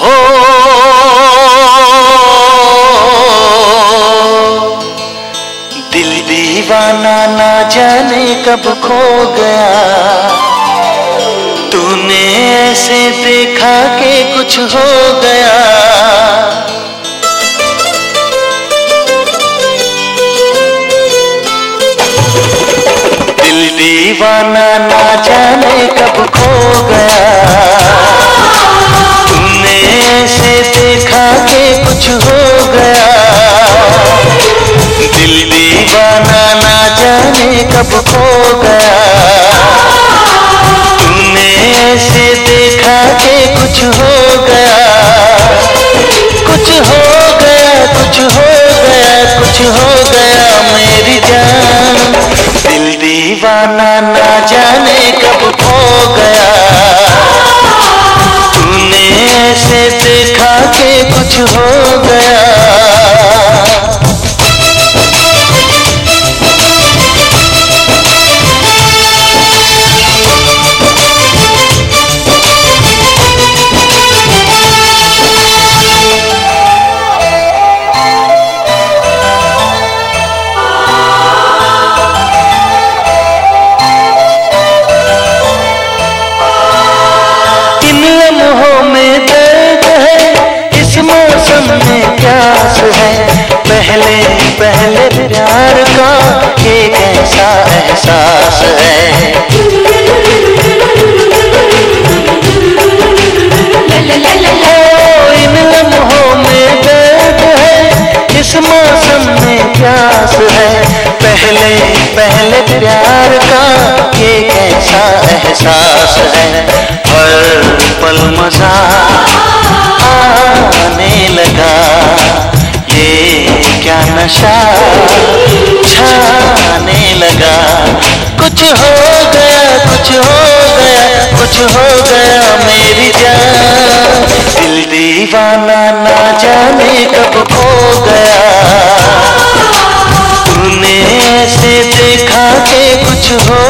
हो। दिल दीवाना ना जाने कब खो गया। तूने ऐसे देखा के कुछ हो गया। दीवाना ना जाने कब खो गया। दीवाना ना जाने कब खो गया। तूने ऐसे देखा के कुछ हो गया। एहसास है। इन लम्हों में दर्द है। इस मौसम में प्यास है। पहले पहले प्यार का एक ऐसा एहसास है। हर पल मज़ा आने लगा। ये क्या नशा छाने लगा। कुछ हो गया, कुछ हो गया, कुछ हो गया मेरी जान। दिल दीवाना ना जाने कब हो गया। तूने ऐसे देखा के कुछ हो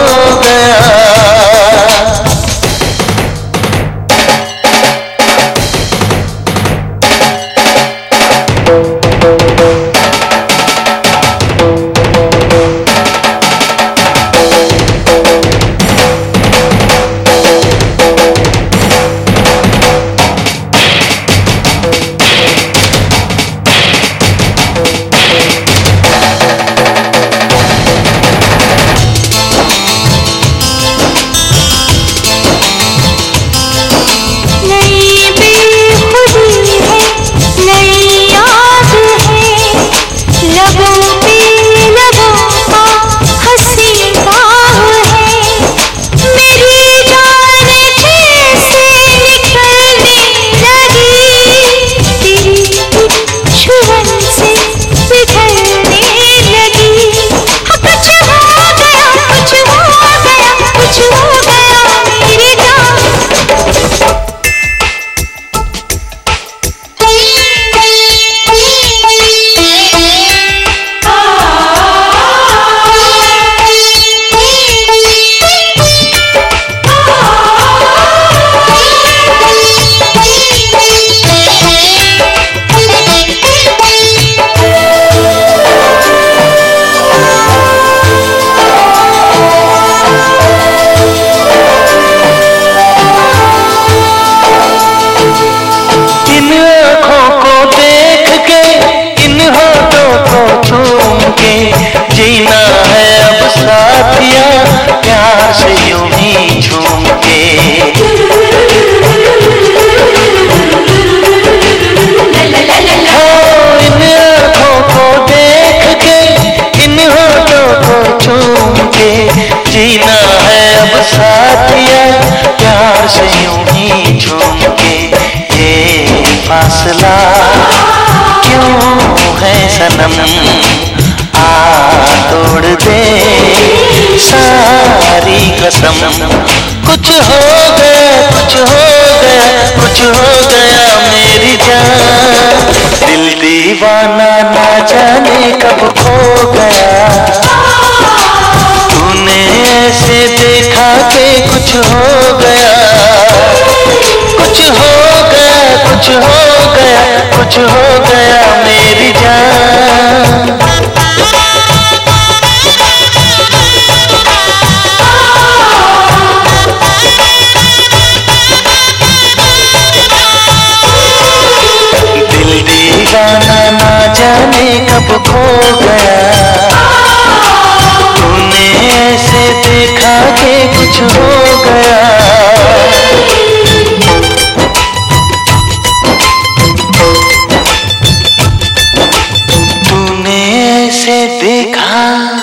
फासला क्यों है सनम? आ तोड़ दे सारी कसम। कुछ हो गया, कुछ हो गया, कुछ हो गया मेरी जान। दिल दीवाना ना जाने कब खो गया। तूने ऐसे देखा के कुछ हो गया। कुछ हो गया, कुछ हो गया कुछ हो 看。